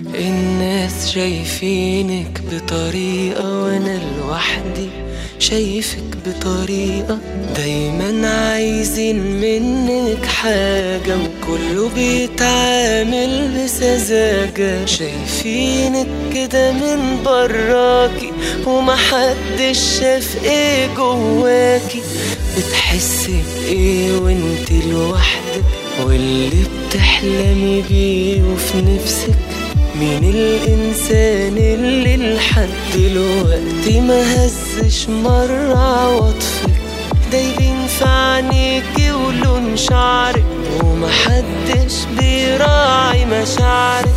الناس شايفينك بطريقة وأنا لوحدي شايفك بطريقة دايما عايزين منك حاجة وكله بيتعامل بسذاجة شايفينك كده من براكي ومحدش شاف إيه جواكي بتحسي بإيه وانت لوحدك واللي بتحلمي بيه وفي نفسك مين الإنسان اللي لحد دلوقتي ما هزش مرة عواطفك دايبين في عينيكي ولون شعرك ومحدش بيراعي مشاعرك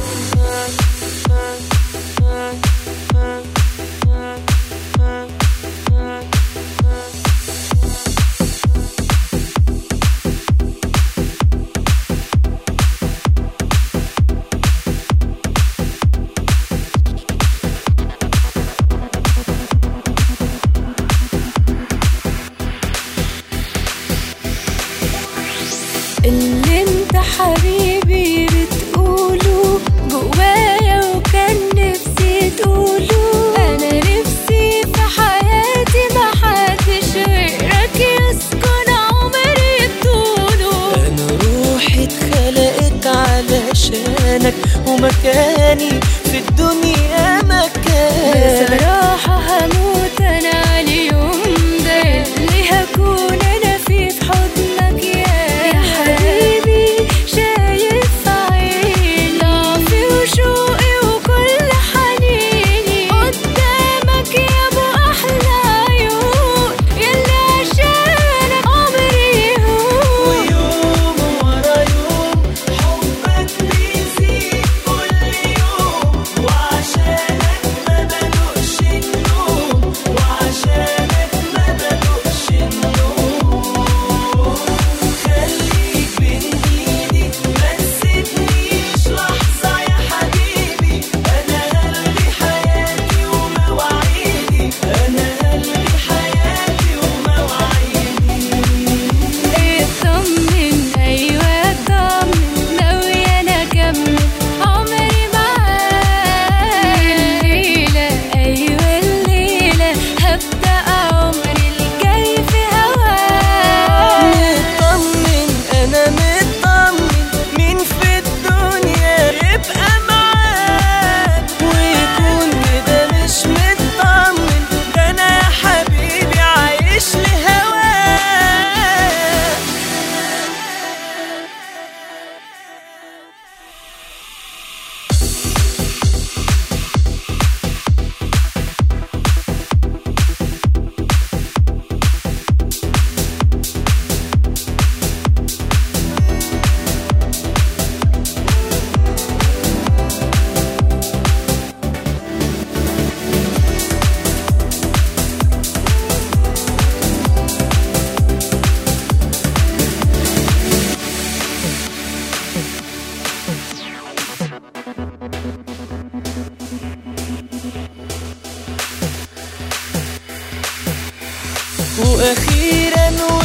اللي انت حبيبي بتقوله جوايا وكان نفسي تقوله. أنا نفسي في حياتي محدش غيرك يسكن عمري بطوله أنا روحي اتخلقت علشانك ومكاني في الدنيا مكانك بصراحة هموت أنا على a rir é no